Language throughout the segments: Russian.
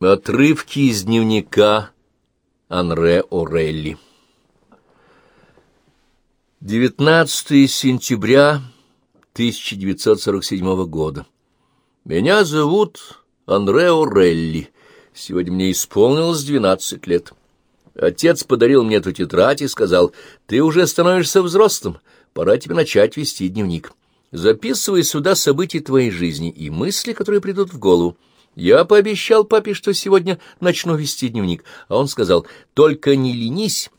Отрывки из дневника Анре Орелли 19 сентября 1947 года. Меня зовут Анре Орелли. Сегодня мне исполнилось 12 лет. Отец подарил мне эту тетрадь и сказал, «Ты уже становишься взрослым, пора тебе начать вести дневник. Записывай сюда события твоей жизни и мысли, которые придут в голову. Я пообещал папе, что сегодня начну вести дневник, а он сказал, только не ленись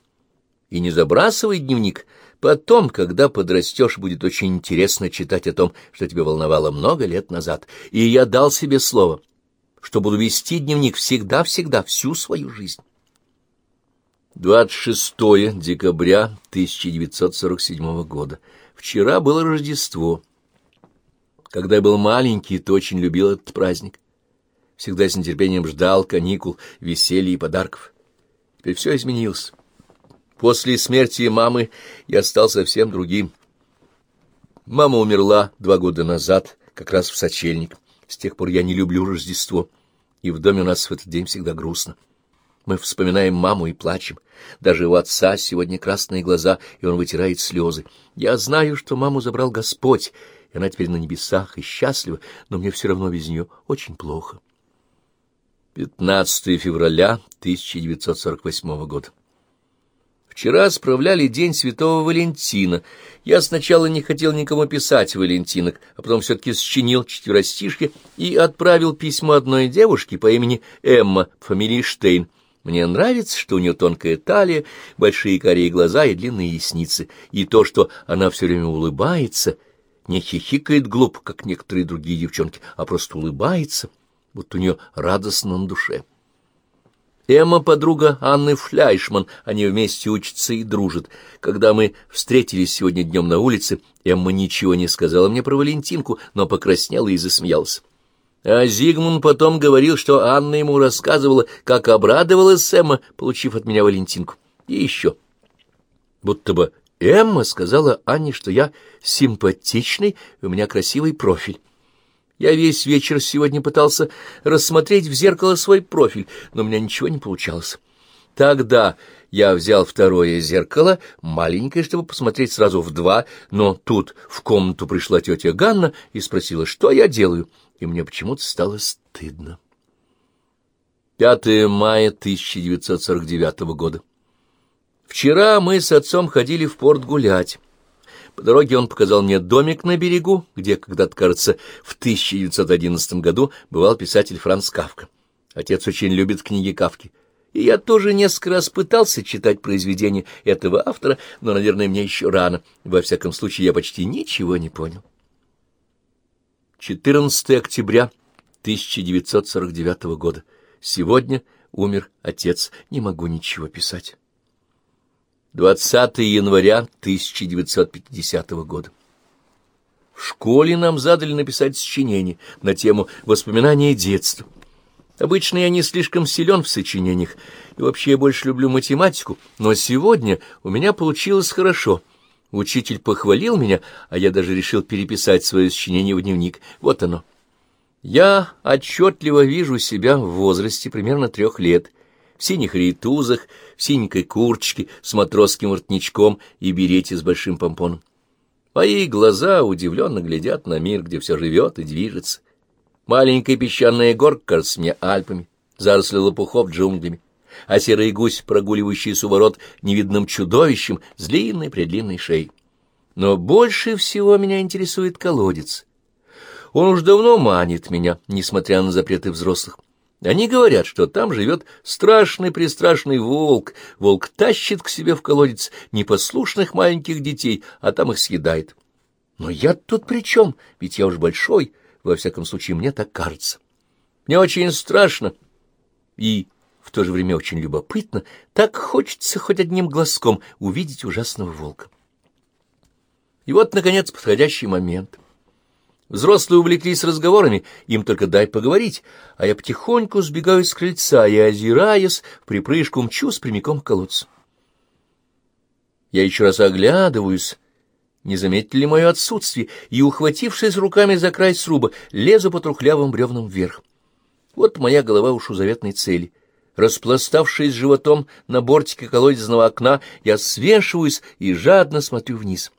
и не забрасывай дневник. Потом, когда подрастешь, будет очень интересно читать о том, что тебя волновало много лет назад. И я дал себе слово, что буду вести дневник всегда-всегда, всю свою жизнь. 26 декабря 1947 года. Вчера было Рождество. Когда я был маленький, то очень любил этот праздник всегда с нетерпением ждал каникул, веселья и подарков. Теперь все изменилось. После смерти мамы я стал совсем другим. Мама умерла два года назад, как раз в сочельник. С тех пор я не люблю Рождество, и в доме у нас в этот день всегда грустно. Мы вспоминаем маму и плачем. Даже у отца сегодня красные глаза, и он вытирает слезы. Я знаю, что маму забрал Господь, и она теперь на небесах и счастлива, но мне все равно без нее очень плохо. 15 февраля 1948 года. Вчера справляли День Святого Валентина. Я сначала не хотел никому писать Валентинок, а потом все-таки сочинил четверостишки и отправил письмо одной девушке по имени Эмма, фамилии Штейн. Мне нравится, что у нее тонкая талия, большие карие глаза и длинные ресницы, и то, что она все время улыбается, не хихикает глупо, как некоторые другие девчонки, а просто улыбается — будто у нее радостно на душе. Эмма — подруга Анны Фляйшман, они вместе учатся и дружат. Когда мы встретились сегодня днем на улице, Эмма ничего не сказала мне про Валентинку, но покраснела и засмеялась. А Зигмун потом говорил, что Анна ему рассказывала, как обрадовалась Эмма, получив от меня Валентинку. И еще. Будто бы Эмма сказала Анне, что я симпатичный, и у меня красивый профиль. Я весь вечер сегодня пытался рассмотреть в зеркало свой профиль, но у меня ничего не получалось. Тогда я взял второе зеркало, маленькое, чтобы посмотреть сразу в два, но тут в комнату пришла тетя Ганна и спросила, что я делаю, и мне почему-то стало стыдно. 5 мая 1949 года. Вчера мы с отцом ходили в порт гулять. По дороге он показал мне домик на берегу, где когда-то, кажется, в 1911 году бывал писатель Франц Кавка. Отец очень любит книги Кавки. И я тоже несколько раз пытался читать произведения этого автора, но, наверное, мне еще рано. Во всяком случае, я почти ничего не понял. 14 октября 1949 года. Сегодня умер отец. Не могу ничего писать. 20 января 1950 года. В школе нам задали написать сочинение на тему «Воспоминания детства». Обычно я не слишком силен в сочинениях, и вообще я больше люблю математику, но сегодня у меня получилось хорошо. Учитель похвалил меня, а я даже решил переписать свое сочинение в дневник. Вот оно. Я отчетливо вижу себя в возрасте примерно трех лет — в синих рейтузах, в синенькой курточке с матросским воротничком и берете с большим помпоном. Мои глаза удивленно глядят на мир, где все живет и движется. Маленькая песчаная горка кажется мне Альпами, заросли лопухов джунглями, а серый гусь, прогуливающийся у ворот невидным чудовищем с длинной-предлинной шеей. Но больше всего меня интересует колодец. Он уж давно манит меня, несмотря на запреты взрослых. Они говорят, что там живет страшный-престрашный волк. Волк тащит к себе в колодец непослушных маленьких детей, а там их съедает. Но я тут при чем? Ведь я уж большой, во всяком случае, мне так кажется. Мне очень страшно и в то же время очень любопытно. Так хочется хоть одним глазком увидеть ужасного волка. И вот, наконец, подходящий момент — Взрослые увлеклись разговорами, им только дай поговорить, а я потихоньку сбегаю с крыльца и, озираясь, в припрыжку мчусь прямиком к колодцу. Я еще раз оглядываюсь, не заметили ли мое отсутствие, и, ухватившись руками за край сруба, лезу по трухлявым бревнам вверх. Вот моя голова уж у заветной цели. Распластавшись животом на бортике колодезного окна, я свешиваюсь и жадно смотрю вниз.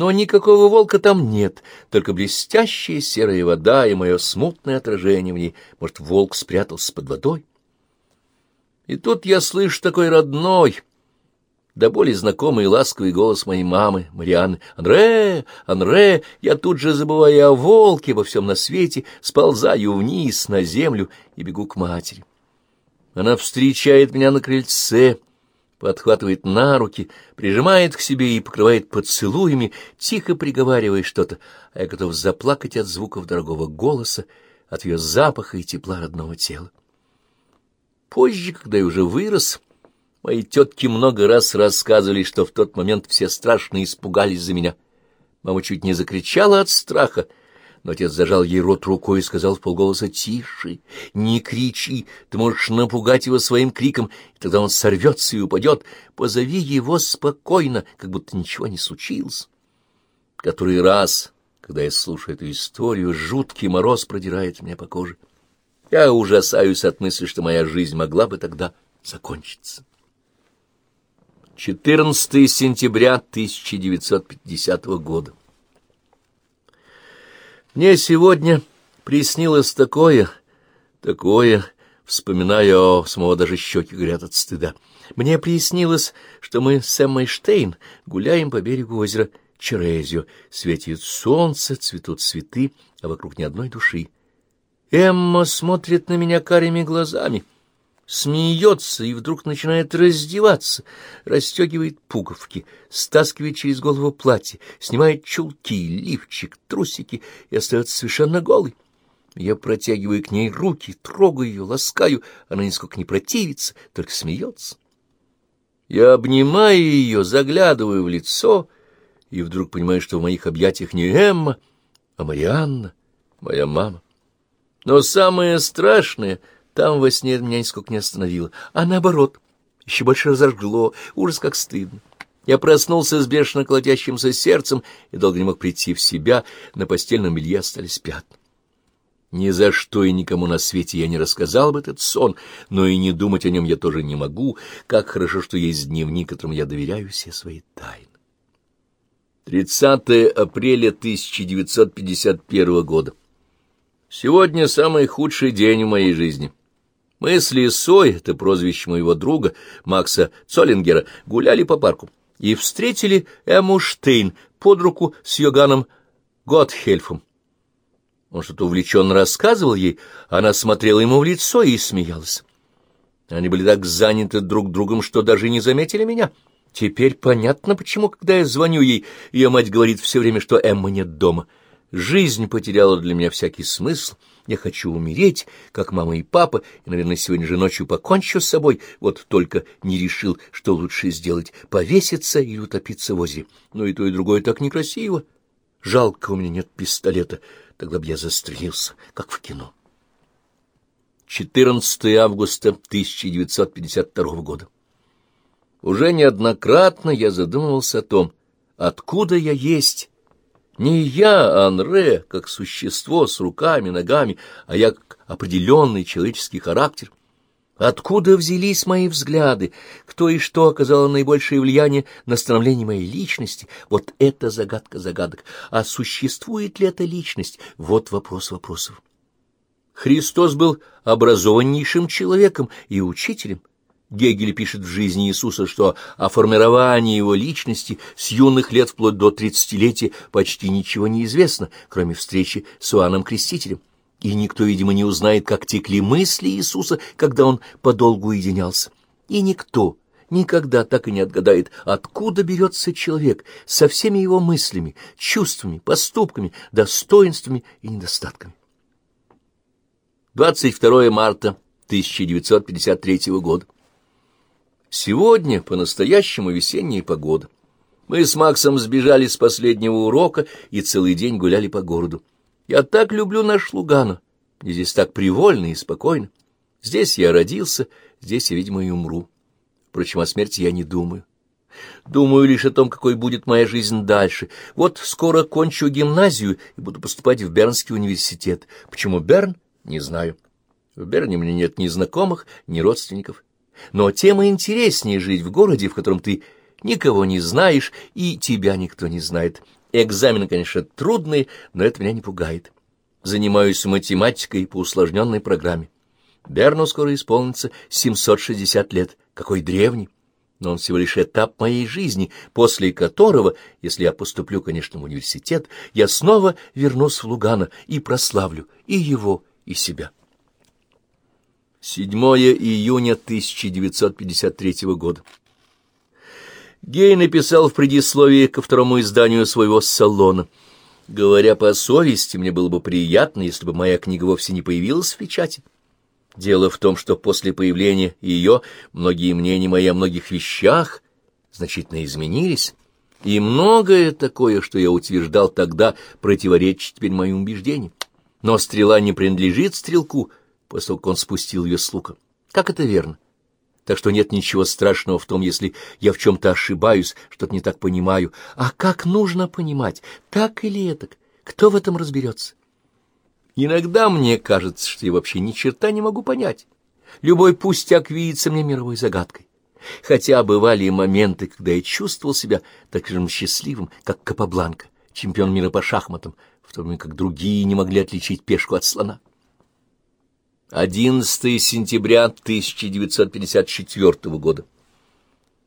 Но никакого волка там нет, только блестящая серая вода и мое смутное отражение в ней. Может, волк спрятался под водой? И тут я слышу такой родной, да более знакомый и ласковый голос моей мамы, Марианны. «Анре! Анре!» Я тут же забываю о волке во всем на свете, сползаю вниз на землю и бегу к матери. Она встречает меня на крыльце, подхватывает на руки, прижимает к себе и покрывает поцелуями, тихо приговаривая что-то, а я готов заплакать от звуков дорогого голоса, от ее запаха и тепла родного тела. Позже, когда я уже вырос, мои тетки много раз рассказывали, что в тот момент все страшно испугались за меня. Мама чуть не закричала от страха, но отец зажал ей рот рукой и сказал в полголоса «Тише, не кричи, ты можешь напугать его своим криком, и тогда он сорвется и упадет. Позови его спокойно, как будто ничего не случилось». Который раз, когда я слушаю эту историю, жуткий мороз продирает меня по коже. Я ужасаюсь от мысли, что моя жизнь могла бы тогда закончиться. 14 сентября 1950 года. Мне сегодня приснилось такое, такое, вспоминая о самого даже щеки горят от стыда. Мне приснилось, что мы с Эммой Штейн гуляем по берегу озера Черезио. Светит солнце, цветут цветы, а вокруг ни одной души. Эмма смотрит на меня карими глазами, смеется и вдруг начинает раздеваться, расстегивает пуговки, стаскивает через голову платье, снимает чулки, лифчик, трусики и остается совершенно голой. Я протягиваю к ней руки, трогаю ее, ласкаю, она нисколько не противится, только смеется. Я обнимаю ее, заглядываю в лицо и вдруг понимаю, что в моих объятиях не Эмма, а Марианна, моя мама. Но самое страшное — там во сне меня нисколько не остановило, а наоборот, еще больше разожгло, ужас как стыдно. Я проснулся с бешено колотящимся сердцем и долго не мог прийти в себя, на постельном белье остались пятна. Ни за что и никому на свете я не рассказал бы этот сон, но и не думать о нем я тоже не могу. Как хорошо, что есть дневник, которому я доверяю все свои тайны. 30 апреля 1951 года. Сегодня самый худший день в моей жизни. Мы с Лисой, это прозвище моего друга, Макса Цоллингера, гуляли по парку и встретили Эмму Штейн под руку с Йоганом Готхельфом. Он что-то увлеченно рассказывал ей, она смотрела ему в лицо и смеялась. Они были так заняты друг другом, что даже не заметили меня. Теперь понятно, почему, когда я звоню ей, ее мать говорит все время, что Эмма нет дома. Жизнь потеряла для меня всякий смысл — я хочу умереть, как мама и папа, и, наверное, сегодня же ночью покончу с собой. Вот только не решил, что лучше сделать — повеситься или утопиться в озере. Но и то, и другое так некрасиво. Жалко, у меня нет пистолета. Тогда бы я застрелился, как в кино. 14 августа 1952 года. Уже неоднократно я задумывался о том, откуда я есть не я, Анре, как существо с руками, ногами, а я как определенный человеческий характер. Откуда взялись мои взгляды? Кто и что оказало наибольшее влияние на становление моей личности? Вот это загадка загадок. А существует ли эта личность? Вот вопрос вопросов. Христос был образованнейшим человеком и учителем. Гегель пишет в жизни Иисуса, что о формировании его личности с юных лет вплоть до тридцатилетия почти ничего не известно, кроме встречи с Иоанном Крестителем. И никто, видимо, не узнает, как текли мысли Иисуса, когда он подолгу уединялся. И никто никогда так и не отгадает, откуда берется человек со всеми его мыслями, чувствами, поступками, достоинствами и недостатками. 22 марта 1953 года. Сегодня по-настоящему весенняя погода. Мы с Максом сбежали с последнего урока и целый день гуляли по городу. Я так люблю наш Лугано. Мне здесь так привольно и спокойно. Здесь я родился, здесь я, видимо, и умру. Впрочем, о смерти я не думаю. Думаю лишь о том, какой будет моя жизнь дальше. Вот скоро кончу гимназию и буду поступать в Бернский университет. Почему Берн? Не знаю. В Берне мне нет ни знакомых, ни родственников. Но тем интереснее жить в городе, в котором ты никого не знаешь и тебя никто не знает. Экзамены, конечно, трудные, но это меня не пугает. Занимаюсь математикой по усложненной программе. Берну скоро исполнится 760 лет. Какой древний! Но он всего лишь этап моей жизни, после которого, если я поступлю, конечно, в университет, я снова вернусь в Лугано и прославлю и его, и себя. 7 июня 1953 года. Гей написал в предисловии ко второму изданию своего салона. Говоря по совести, мне было бы приятно, если бы моя книга вовсе не появилась в печати. Дело в том, что после появления ее многие мнения мои о многих вещах значительно изменились, и многое такое, что я утверждал тогда, противоречит теперь моим убеждениям. Но стрела не принадлежит стрелку, как он спустил ее с лука. Как это верно? Так что нет ничего страшного в том, если я в чем-то ошибаюсь, что-то не так понимаю. А как нужно понимать, так или этак? Кто в этом разберется? Иногда мне кажется, что я вообще ни черта не могу понять. Любой пустяк видится мне мировой загадкой. Хотя бывали и моменты, когда я чувствовал себя таким же счастливым, как Капабланка, чемпион мира по шахматам, в то время как другие не могли отличить пешку от слона. 11 сентября 1954 года.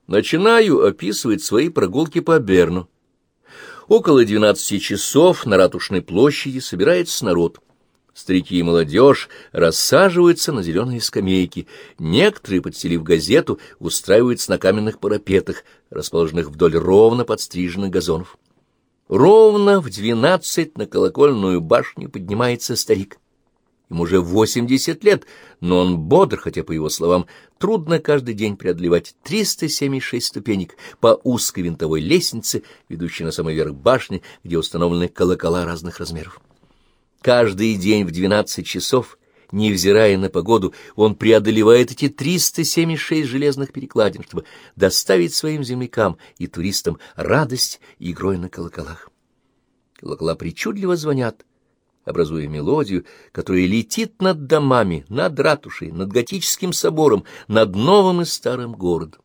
Начинаю описывать свои прогулки по Берну. Около 12 часов на Ратушной площади собирается народ. Старики и молодежь рассаживаются на зеленые скамейки. Некоторые, подстелив газету, устраиваются на каменных парапетах, расположенных вдоль ровно подстриженных газонов. Ровно в двенадцать на колокольную башню поднимается старик. Ему уже 80 лет, но он бодр, хотя, по его словам, трудно каждый день преодолевать 376 ступенек по узкой винтовой лестнице, ведущей на самый верх башни, где установлены колокола разных размеров. Каждый день в 12 часов, невзирая на погоду, он преодолевает эти 376 железных перекладин, чтобы доставить своим землякам и туристам радость игрой на колоколах. Колокола причудливо звонят, образуя мелодию, которая летит над домами, над ратушей, над готическим собором, над новым и старым городом.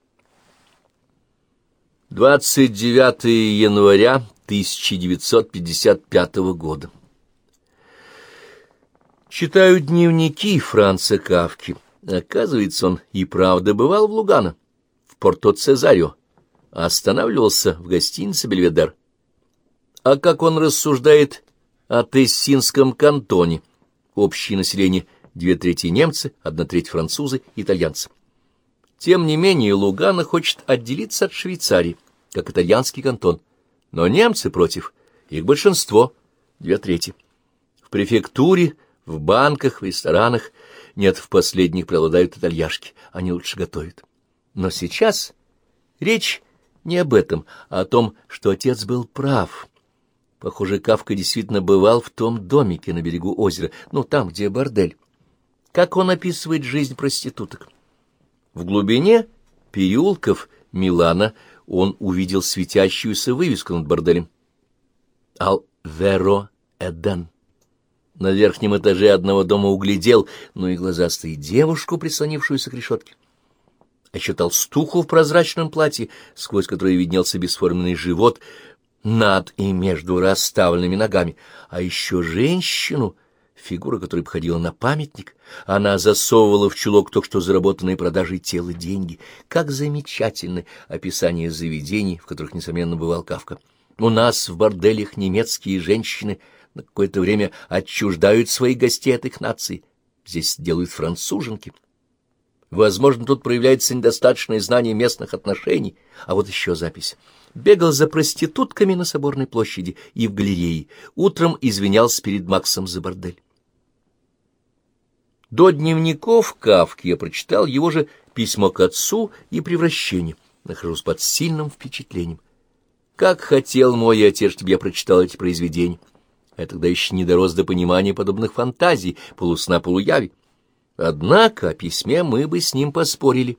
29 января 1955 года. Читаю дневники Франца Кавки. Оказывается, он и правда бывал в Лугано, в Порто-Цезарио, останавливался в гостинице «Бельведер». А как он рассуждает о Тессинском кантоне. Общее население две трети немцы, одна треть французы, итальянцы. Тем не менее, Лугано хочет отделиться от Швейцарии, как итальянский кантон. Но немцы против, их большинство, две трети. В префектуре, в банках, в ресторанах, нет, в последних преобладают итальяшки, они лучше готовят. Но сейчас речь не об этом, а о том, что отец был прав. Похоже, Кавка действительно бывал в том домике на берегу озера, ну, там, где бордель. Как он описывает жизнь проституток? В глубине переулков Милана он увидел светящуюся вывеску над борделем. «Ал Веро Эден». На верхнем этаже одного дома углядел, ну и глазастую девушку, прислонившуюся к решетке. А еще толстуху в прозрачном платье, сквозь которое виднелся бесформенный живот — над и между расставленными ногами, а еще женщину, фигура которой походила на памятник. Она засовывала в чулок только что заработанные продажей тела деньги. Как замечательно описание заведений, в которых, несомненно, бывал Кавка. У нас в борделях немецкие женщины на какое-то время отчуждают своих гостей от их нации. Здесь делают француженки. Возможно, тут проявляется недостаточное знание местных отношений. А вот еще запись бегал за проститутками на Соборной площади и в галерее, утром извинялся перед Максом за бордель. До дневников Кавки я прочитал его же письмо к отцу и превращение. Нахожусь под сильным впечатлением. Как хотел мой отец, чтобы я прочитал эти произведения. Я тогда еще не дорос до понимания подобных фантазий, полусна-полуяви. Однако о письме мы бы с ним поспорили.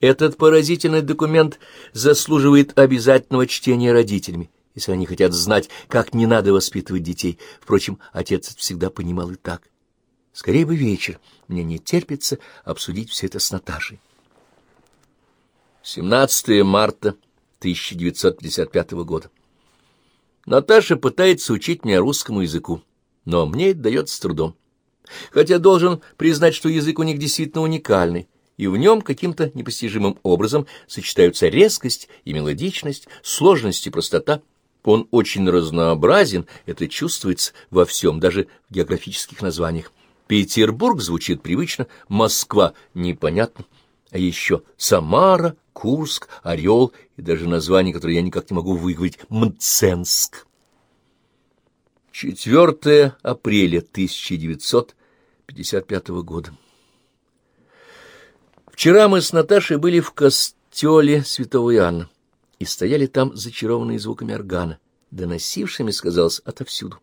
Этот поразительный документ заслуживает обязательного чтения родителями, если они хотят знать, как не надо воспитывать детей. Впрочем, отец всегда понимал и так. Скорее бы вечер. Мне не терпится обсудить все это с Наташей. 17 марта 1955 года. Наташа пытается учить меня русскому языку, но мне это дается с трудом. Хотя должен признать, что язык у них действительно уникальный, и в нем каким-то непостижимым образом сочетаются резкость и мелодичность, сложность и простота. Он очень разнообразен, это чувствуется во всем, даже в географических названиях. Петербург звучит привычно, Москва непонятно, а еще Самара, Курск, Орел и даже название, которое я никак не могу выговорить, Мценск. 4 апреля 1955 года. Вчера мы с Наташей были в костеле святого Иоанна и стояли там, зачарованные звуками органа, доносившими, сказалось, отовсюду.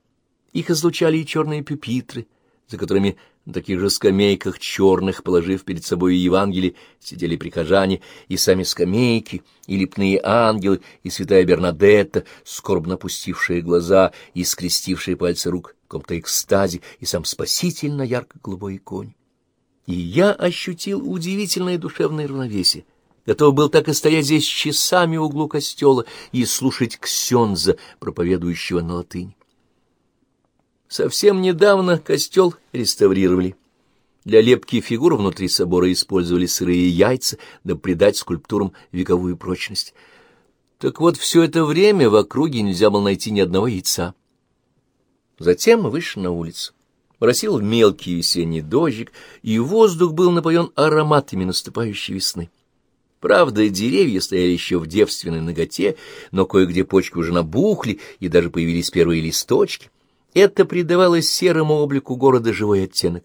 Их излучали и черные пюпитры, за которыми на таких же скамейках черных, положив перед собой Евангелие, сидели прихожане, и сами скамейки, и лепные ангелы, и святая Бернадетта, скорбно опустившие глаза и скрестившие пальцы рук в каком-то экстазе, и сам Спаситель на ярко-голубой иконе. И я ощутил удивительное душевное равновесие, готов был так и стоять здесь часами в углу костела и слушать ксенза, проповедующего на латыни. Совсем недавно костел реставрировали. Для лепки фигур внутри собора использовали сырые яйца, да придать скульптурам вековую прочность. Так вот, все это время в округе нельзя было найти ни одного яйца. Затем мы вышли на улицу. Моросил мелкий весенний дождик, и воздух был напоен ароматами наступающей весны. Правда, деревья стояли еще в девственной ноготе, но кое-где почки уже набухли, и даже появились первые листочки. Это придавало серому облику города живой оттенок.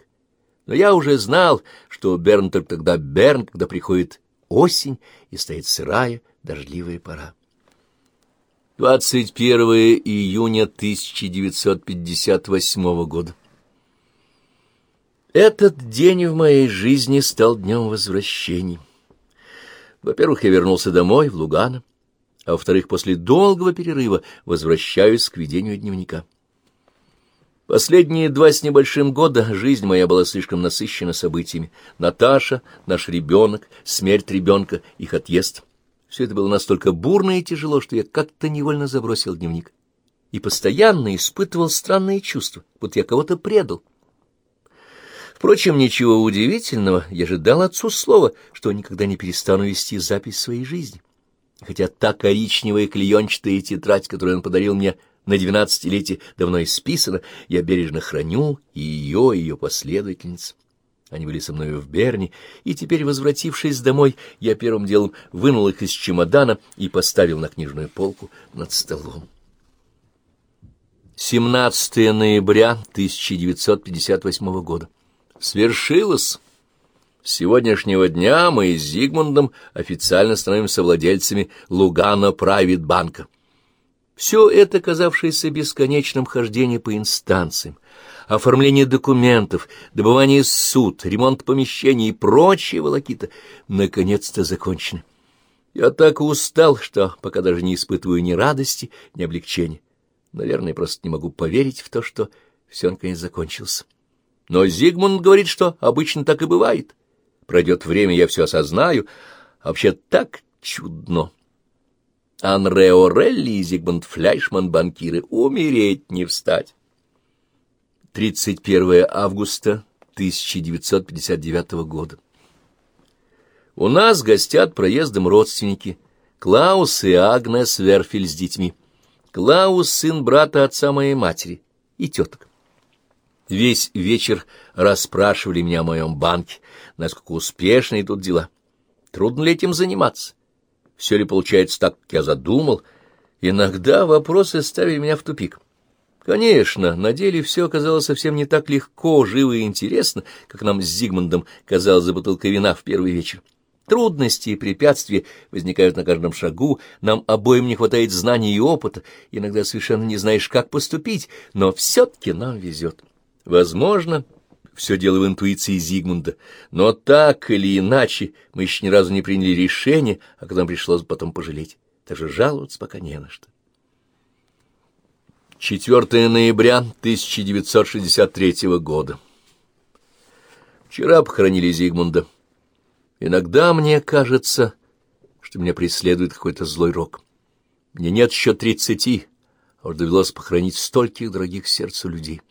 Но я уже знал, что Берн только тогда Берн, когда приходит осень и стоит сырая, дождливая пора. 21 июня 1958 года. Этот день в моей жизни стал днем возвращений. Во-первых, я вернулся домой, в Лугано, а во-вторых, после долгого перерыва возвращаюсь к ведению дневника. Последние два с небольшим года жизнь моя была слишком насыщена событиями. Наташа, наш ребенок, смерть ребенка, их отъезд. Все это было настолько бурно и тяжело, что я как-то невольно забросил дневник. И постоянно испытывал странные чувства, вот я кого-то предал. Впрочем, ничего удивительного, я же дал отцу слово, что никогда не перестану вести запись своей жизни. Хотя та коричневая клеенчатая тетрадь, которую он подарил мне на двенадцатилетие давно исписано, я бережно храню и ее, и ее последовательниц. Они были со мной в Берне, и теперь, возвратившись домой, я первым делом вынул их из чемодана и поставил на книжную полку над столом. 17 ноября 1958 года. Свершилось! С сегодняшнего дня мы с Зигмундом официально становимся владельцами Лугана Прайвит Банка. Все это, казавшееся бесконечным хождение по инстанциям, оформление документов, добывание суд, ремонт помещений и прочие волокита, наконец-то закончено. Я так устал, что пока даже не испытываю ни радости, ни облегчения. Наверное, просто не могу поверить в то, что все наконец закончилось. Но Зигмунд говорит, что обычно так и бывает. Пройдет время, я все осознаю. Вообще так чудно. Анре Орелли и Зигмунд Фляйшман, банкиры, умереть не встать. 31 августа 1959 года. У нас гостят проездом родственники Клаус и Агнес Верфель с детьми. Клаус — сын брата отца моей матери и теток. Весь вечер расспрашивали меня о моем банке, насколько успешны идут дела. Трудно ли этим заниматься? все ли получается так, как я задумал, иногда вопросы ставили меня в тупик. Конечно, на деле все оказалось совсем не так легко, живо и интересно, как нам с Зигмундом казалось за бутылкой вина в первый вечер. Трудности и препятствия возникают на каждом шагу, нам обоим не хватает знаний и опыта, иногда совершенно не знаешь, как поступить, но все-таки нам везет. Возможно, все дело в интуиции Зигмунда. Но так или иначе мы еще ни разу не приняли решение, а когда нам пришлось потом пожалеть. Даже жаловаться пока не на что. 4 ноября 1963 года. Вчера похоронили Зигмунда. Иногда мне кажется, что меня преследует какой-то злой рок. Мне нет еще тридцати, а уже довелось похоронить стольких дорогих сердцу людей.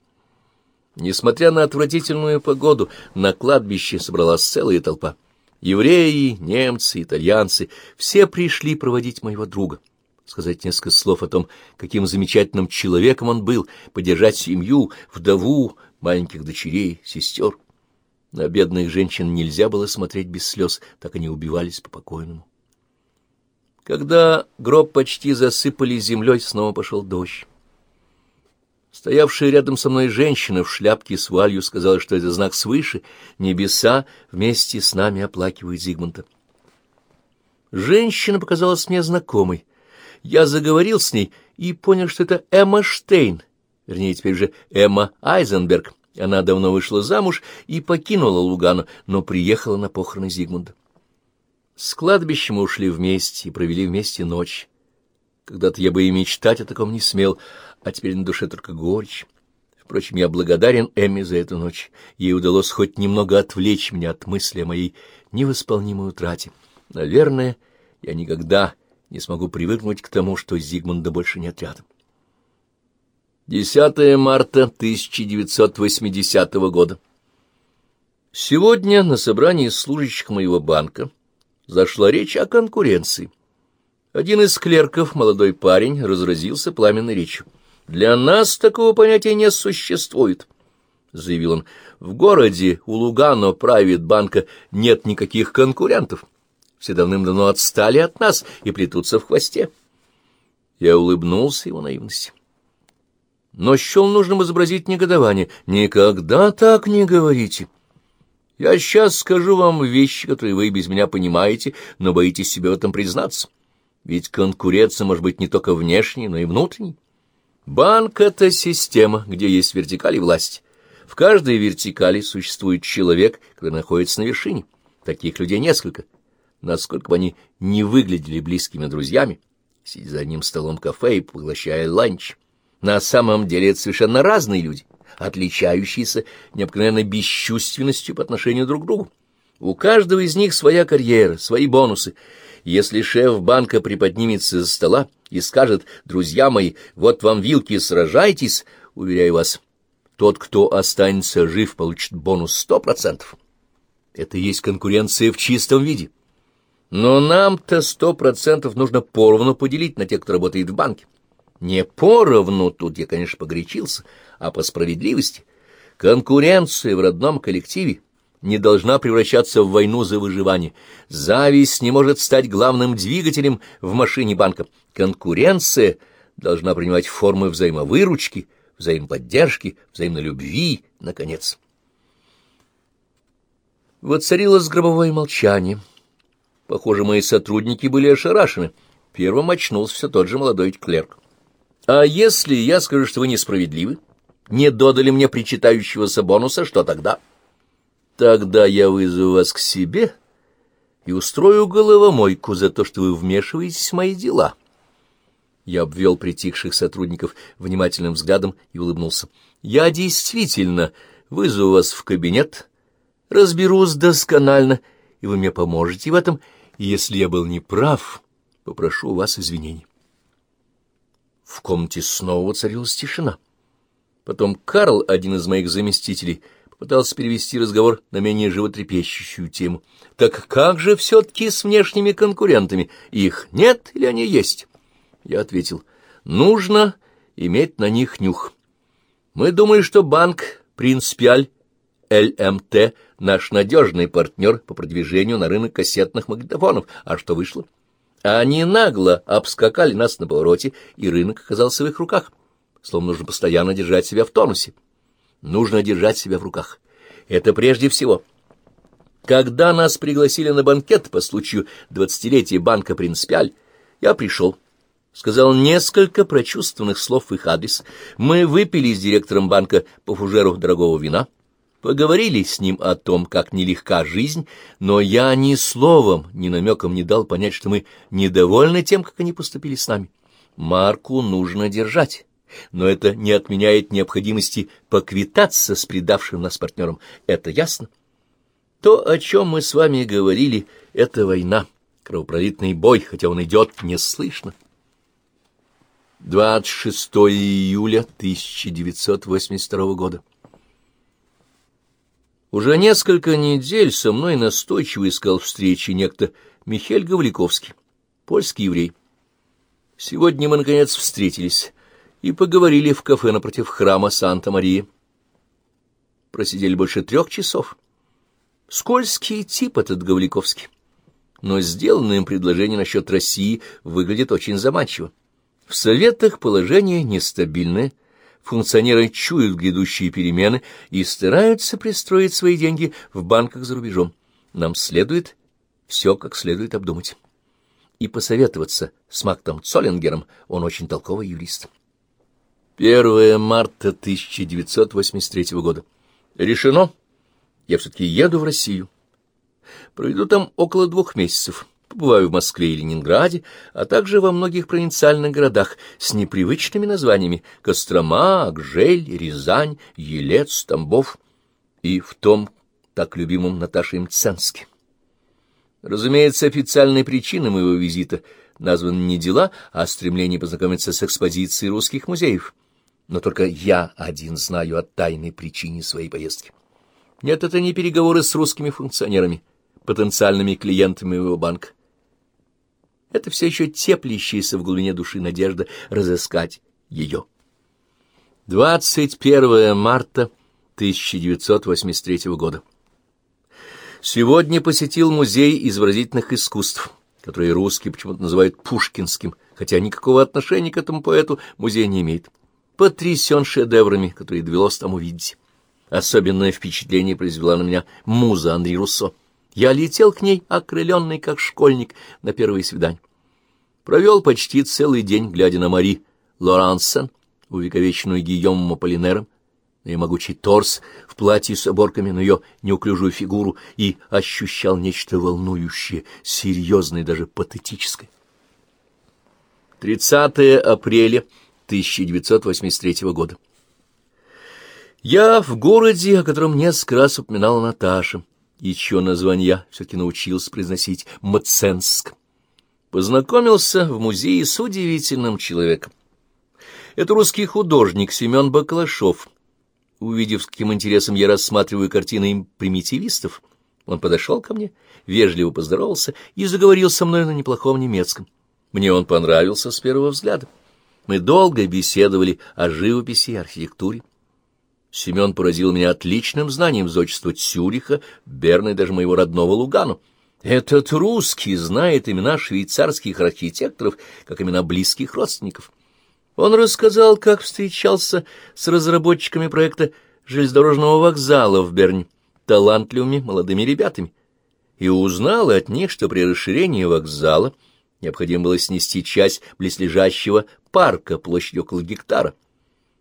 Несмотря на отвратительную погоду, на кладбище собралась целая толпа. Евреи, немцы, итальянцы — все пришли проводить моего друга, сказать несколько слов о том, каким замечательным человеком он был, поддержать семью, вдову, маленьких дочерей, сестер. На бедных женщин нельзя было смотреть без слез, так они убивались по покойному. Когда гроб почти засыпали землей, снова пошел дождь. Стоявшая рядом со мной женщина в шляпке с вуалью сказала, что это знак свыше, небеса вместе с нами оплакивают Зигмунда. Женщина показалась мне знакомой. Я заговорил с ней и понял, что это Эмма Штейн, вернее, теперь же Эмма Айзенберг. Она давно вышла замуж и покинула Лугану, но приехала на похороны Зигмунда. С кладбища мы ушли вместе и провели вместе ночь. Когда-то я бы и мечтать о таком не смел, а теперь на душе только горечь. Впрочем, я благодарен Эмме за эту ночь. Ей удалось хоть немного отвлечь меня от мысли о моей невосполнимой утрате. Наверное, я никогда не смогу привыкнуть к тому, что Зигмунда больше нет рядом. 10 марта 1980 года. Сегодня на собрании служащих моего банка зашла речь о конкуренции. Один из клерков, молодой парень, разразился пламенной речью. «Для нас такого понятия не существует», — заявил он. «В городе у Лугано правит банка нет никаких конкурентов. Все давным-давно отстали от нас и плетутся в хвосте». Я улыбнулся его наивности. Но счел нужным изобразить негодование. «Никогда так не говорите». Я сейчас скажу вам вещи, которые вы без меня понимаете, но боитесь себе в этом признаться. Ведь конкуренция может быть не только внешней, но и внутренней. Банк — это система, где есть вертикаль и власть. В каждой вертикали существует человек, который находится на вершине. Таких людей несколько. Насколько бы они не выглядели близкими друзьями, сидя за одним столом кафе и поглощая ланч. На самом деле это совершенно разные люди — отличающиеся необыкновенной бесчувственностью по отношению друг к другу. У каждого из них своя карьера, свои бонусы. Если шеф банка приподнимется за стола и скажет, «Друзья мои, вот вам вилки, сражайтесь», уверяю вас, тот, кто останется жив, получит бонус сто процентов. Это и есть конкуренция в чистом виде. Но нам-то сто процентов нужно поровну поделить на тех, кто работает в банке. Не поровну, тут я, конечно, погорячился, а по справедливости. Конкуренция в родном коллективе не должна превращаться в войну за выживание. Зависть не может стать главным двигателем в машине банка. Конкуренция должна принимать формы взаимовыручки, взаимоподдержки, взаимной любви, наконец. Воцарилось гробовое молчание. Похоже, мои сотрудники были ошарашены. Первым очнулся все тот же молодой клерк. А если я скажу, что вы несправедливы, не додали мне причитающегося бонуса, что тогда? Тогда я вызову вас к себе и устрою головомойку за то, что вы вмешиваетесь в мои дела. Я обвел притихших сотрудников внимательным взглядом и улыбнулся. Я действительно вызову вас в кабинет, разберусь досконально, и вы мне поможете в этом, и если я был неправ, попрошу у вас извинений. В комнате снова воцарилась тишина. Потом Карл, один из моих заместителей, попытался перевести разговор на менее животрепещущую тему. «Так как же все-таки с внешними конкурентами? Их нет или они есть?» Я ответил, «Нужно иметь на них нюх. Мы думали, что банк «Принципиаль» ЛМТ — наш надежный партнер по продвижению на рынок кассетных магнитофонов. А что вышло?» Они нагло обскакали нас на повороте, и рынок оказался в их руках. Словно нужно постоянно держать себя в тонусе. Нужно держать себя в руках. Это прежде всего. Когда нас пригласили на банкет по случаю двадцатилетия банка «Принципиаль», я пришел. Сказал несколько прочувственных слов в их адрес. Мы выпили с директором банка по фужеру дорогого вина. Поговорили с ним о том, как нелегка жизнь, но я ни словом, ни намеком не дал понять, что мы недовольны тем, как они поступили с нами. Марку нужно держать, но это не отменяет необходимости поквитаться с предавшим нас партнером. Это ясно? То, о чем мы с вами говорили, — это война, кровопролитный бой, хотя он идет неслышно. 26 июля 1982 года. Уже несколько недель со мной настойчиво искал встречи некто Михаил Гавликовский, польский еврей. Сегодня мы, наконец, встретились и поговорили в кафе напротив храма Санта-Марии. Просидели больше трех часов. Скользкий тип этот Гавликовский. Но сделанное им предложение насчет России выглядит очень заманчиво. В Советах положение нестабильное, функционеры чуют грядущие перемены и стараются пристроить свои деньги в банках за рубежом. Нам следует все как следует обдумать. И посоветоваться с Мактом Цоллингером, он очень толковый юрист. 1 марта 1983 года. Решено. Я все-таки еду в Россию. Проведу там около двух месяцев. Побываю в Москве и Ленинграде, а также во многих провинциальных городах с непривычными названиями Кострома, Акжель, Рязань, Елец, Тамбов и в том так любимом Наташей Мценске. Разумеется, официальной причиной моего визита названы не дела, а стремление познакомиться с экспозицией русских музеев. Но только я один знаю о тайной причине своей поездки. Нет, это не переговоры с русскими функционерами, потенциальными клиентами его банка. Это все еще теплящаяся в глубине души надежда разыскать ее. 21 марта 1983 года. Сегодня посетил музей изобразительных искусств, который русские почему-то называют Пушкинским, хотя никакого отношения к этому поэту музей не имеет. Потрясен шедеврами, которые довелось там увидеть. Особенное впечатление произвела на меня муза Андрей Руссо. Я летел к ней, окрыленный, как школьник, на первое свидание. Провел почти целый день, глядя на Мари Лорансен, увековеченную Гийомом Аполлинером, на ее могучий торс в платье с оборками, на ее неуклюжую фигуру, и ощущал нечто волнующее, серьезное, даже патетическое. 30 апреля 1983 года. Я в городе, о котором несколько раз упоминала Наташа, и чье название я все-таки научился произносить Мценск. Познакомился в музее с удивительным человеком. Это русский художник Семен Баклашов. Увидев, с каким интересом я рассматриваю картины им примитивистов, он подошел ко мне, вежливо поздоровался и заговорил со мной на неплохом немецком. Мне он понравился с первого взгляда. Мы долго беседовали о живописи и архитектуре. Семен поразил меня отличным знанием зодчества Цюриха, Берна и даже моего родного Лугану. Этот русский знает имена швейцарских архитекторов, как имена близких родственников. Он рассказал, как встречался с разработчиками проекта железнодорожного вокзала в Берне, талантливыми молодыми ребятами, и узнал от них, что при расширении вокзала необходимо было снести часть близлежащего парка площадью около гектара.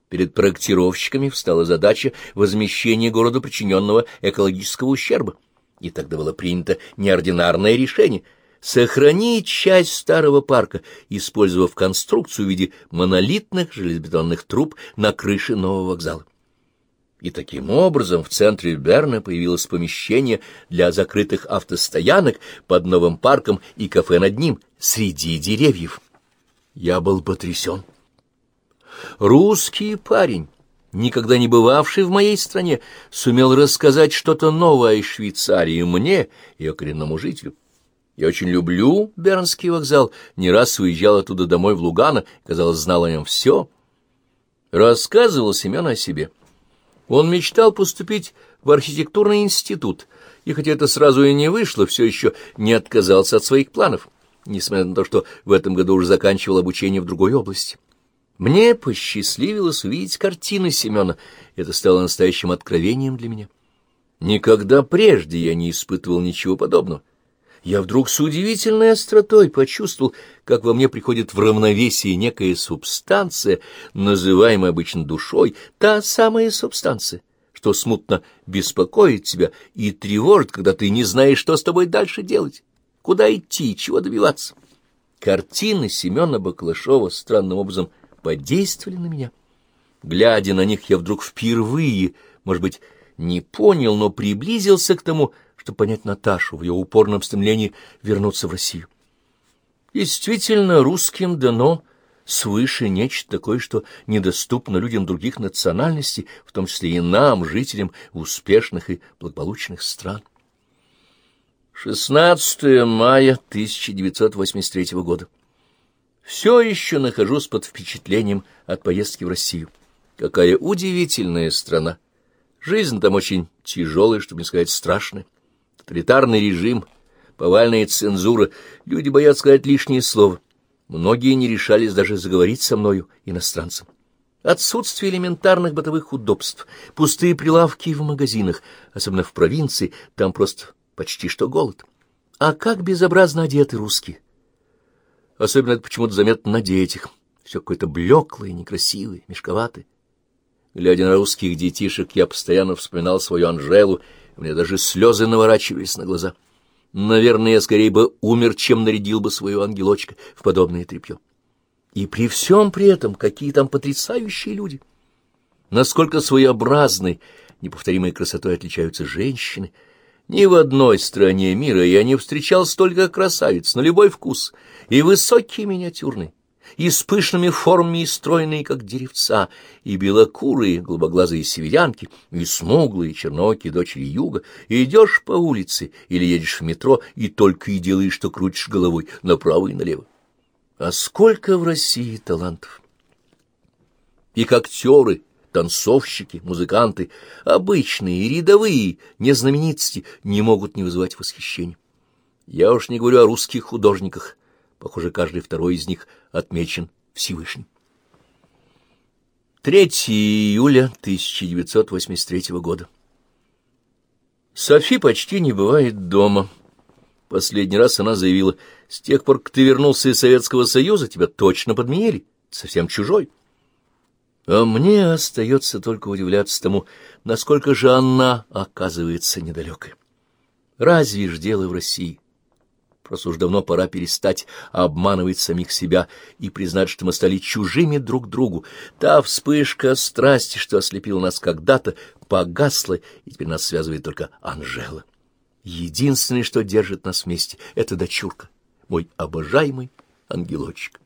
Перед проектировщиками встала задача возмещения городу причиненного экологического ущерба. И тогда было принято неординарное решение — сохранить часть старого парка, использовав конструкцию в виде монолитных железобетонных труб на крыше нового вокзала. И таким образом в центре Берна появилось помещение для закрытых автостоянок под новым парком и кафе над ним, среди деревьев. Я был потрясен. Русский парень, никогда не бывавший в моей стране, сумел рассказать что-то новое из Швейцарии мне, ее коренному жителю. Я очень люблю Бернский вокзал, не раз уезжал оттуда домой в Лугано, казалось, знал о нем все. Рассказывал Семен о себе. Он мечтал поступить в архитектурный институт, и хотя это сразу и не вышло, все еще не отказался от своих планов, несмотря на то, что в этом году уже заканчивал обучение в другой области. Мне посчастливилось увидеть картины Семена. Это стало настоящим откровением для меня. Никогда прежде я не испытывал ничего подобного. Я вдруг с удивительной остротой почувствовал, как во мне приходит в равновесие некая субстанция, называемая обычно душой, та самая субстанция, что смутно беспокоит тебя и тревожит, когда ты не знаешь, что с тобой дальше делать, куда идти, чего добиваться. Картины Семена Баклашова странным образом — подействовали на меня. Глядя на них, я вдруг впервые, может быть, не понял, но приблизился к тому, чтобы понять Наташу в ее упорном стремлении вернуться в Россию. Действительно, русским дано свыше нечто такое, что недоступно людям других национальностей, в том числе и нам, жителям успешных и благополучных стран. 16 мая 1983 года. Все еще нахожусь под впечатлением от поездки в Россию. Какая удивительная страна! Жизнь там очень тяжелая, чтобы не сказать страшная. Тоталитарный режим, повальная цензура, люди боятся сказать лишнее слово. Многие не решались даже заговорить со мною, иностранцем. Отсутствие элементарных бытовых удобств, пустые прилавки в магазинах, особенно в провинции, там просто почти что голод. А как безобразно одеты русские! Особенно это почему-то заметно на детях. Все какое-то блеклое, некрасивое, мешковатое. Глядя на русских детишек, я постоянно вспоминал свою Анжелу, и мне даже слезы наворачивались на глаза. Наверное, я скорее бы умер, чем нарядил бы свою ангелочка в подобное тряпье. И при всем при этом, какие там потрясающие люди! Насколько своеобразной, неповторимой красотой отличаются женщины — ни в одной стране мира я не встречал столько красавиц на любой вкус, и высокие, миниатюрные, и с пышными формами и стройные, как деревца, и белокурые, голубоглазые северянки, и смуглые, чернокие дочери юга, и идешь по улице или едешь в метро, и только и делаешь, что крутишь головой направо и налево. А сколько в России талантов! И к актеры, танцовщики, музыканты, обычные, рядовые, незнаменитости, не могут не вызывать восхищения. Я уж не говорю о русских художниках. Похоже, каждый второй из них отмечен Всевышним. 3 июля 1983 года. Софи почти не бывает дома. Последний раз она заявила, с тех пор, как ты вернулся из Советского Союза, тебя точно подменили, совсем чужой. А мне остается только удивляться тому, насколько же она оказывается недалекой. Разве ж дело в России? Просто уж давно пора перестать обманывать самих себя и признать, что мы стали чужими друг другу. Та вспышка страсти, что ослепила нас когда-то, погасла, и теперь нас связывает только Анжела. Единственное, что держит нас вместе, — это дочурка, мой обожаемый ангелочек.